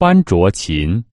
班卓琴。